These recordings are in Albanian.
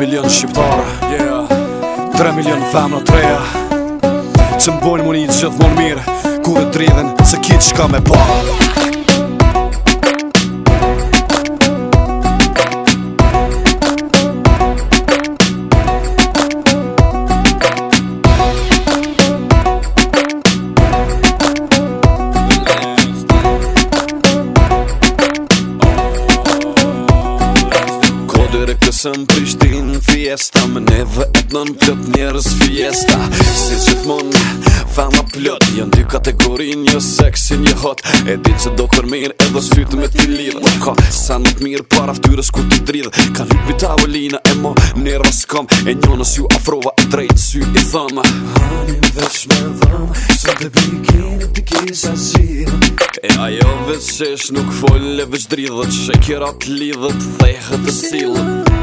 milion shqiptarë yeah. 3 milion femë në treja Që mbojnë më një gjithë mënë mirë Kure dridhen se kitë shka me parë Kësëm Prishtin fiesta Më neve e të nën plët njerës fiesta Si që të mund, fama plët Jënë dy kategori një seksi një hot E di që do kër mirë edhe sfytë me të lirë Nuk ka sa nuk mirë para ftyrës ku të dridhë Ka lukë mi tavolina e mo në rësë kom E një nës ju afrova e drejtë sy i thëmë Hanim vesh me dhëmë Sa të bikini të kisa zirë E ajo vesh nuk folle vesh dridhët Shekirat lidhët, thejhët e silët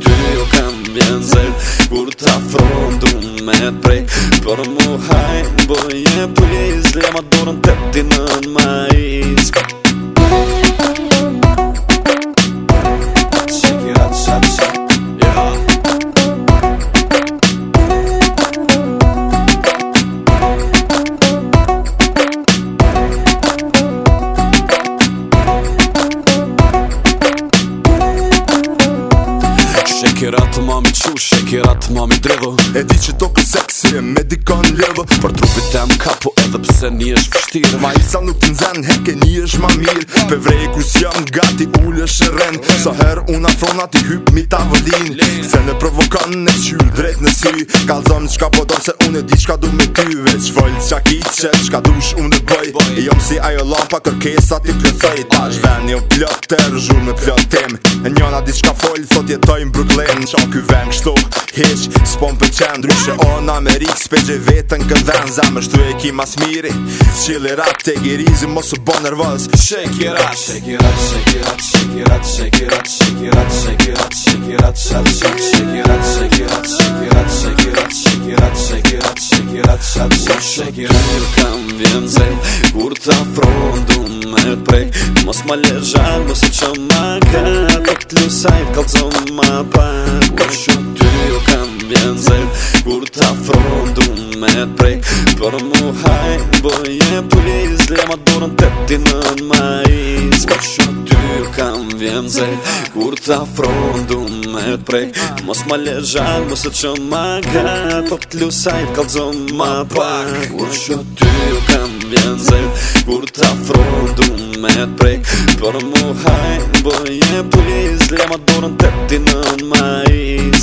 Kjo e jo kanë bjenë zelë, kur t'afrotu me prej Por mu hajnë, bojën për jesë, le të dorën të t'inën majë Shkirat ma mi drevo E di që toku seksi e me dikon levo Për trupit e më kapo edhe pse një është pështirë Ma i sa nuk të nzen, heke një është ma mirë Pe vrej ku si jam gati ullë është rren Sa her unë afrona ti hyp mi ta vëllin Se në provokan në qyllë drejt në sy Kalzon qka po do se unë e di qka du me ty Veç vojl qa ki që qka dush unë dhe bëj E jom si ajo lampa kërkesa ti pjëtëj Ta është ven një plotë të rëzhur me plotim E njona di qka fol, thot jetoj në Brooklyn Qa ky ven kështu Hish, s'pon për qenë Ndryshe o në Amerikë S'pegje vetën këtë venë Zemër shtu e ki mas miri S'qili rap, te girizi Mosu bo nervës Shake it up Shake it up, shake it up Shake it up, shake it up Shake it up, shake it up Shake it up, shake it up Shake it up, shake it up Shake it up, shake it up Shake it up, shake it up Shake it up, shake it up Shake it up, shake it up Shake it up, shake it up Shake it benzin Kur ta frondu me prej Për mu haj, boje pliz Lema dorën të ti në në majiz Ka shë kam vjen ze Kur ta frondu me prej Mos ma le zhal, mos e që ma gat Po të lusaj, kalzo ma pak Kur shë ty kam vjen ze Kur ta frondu me prej Për mu haj, boje pliz Lema dorën të ti në në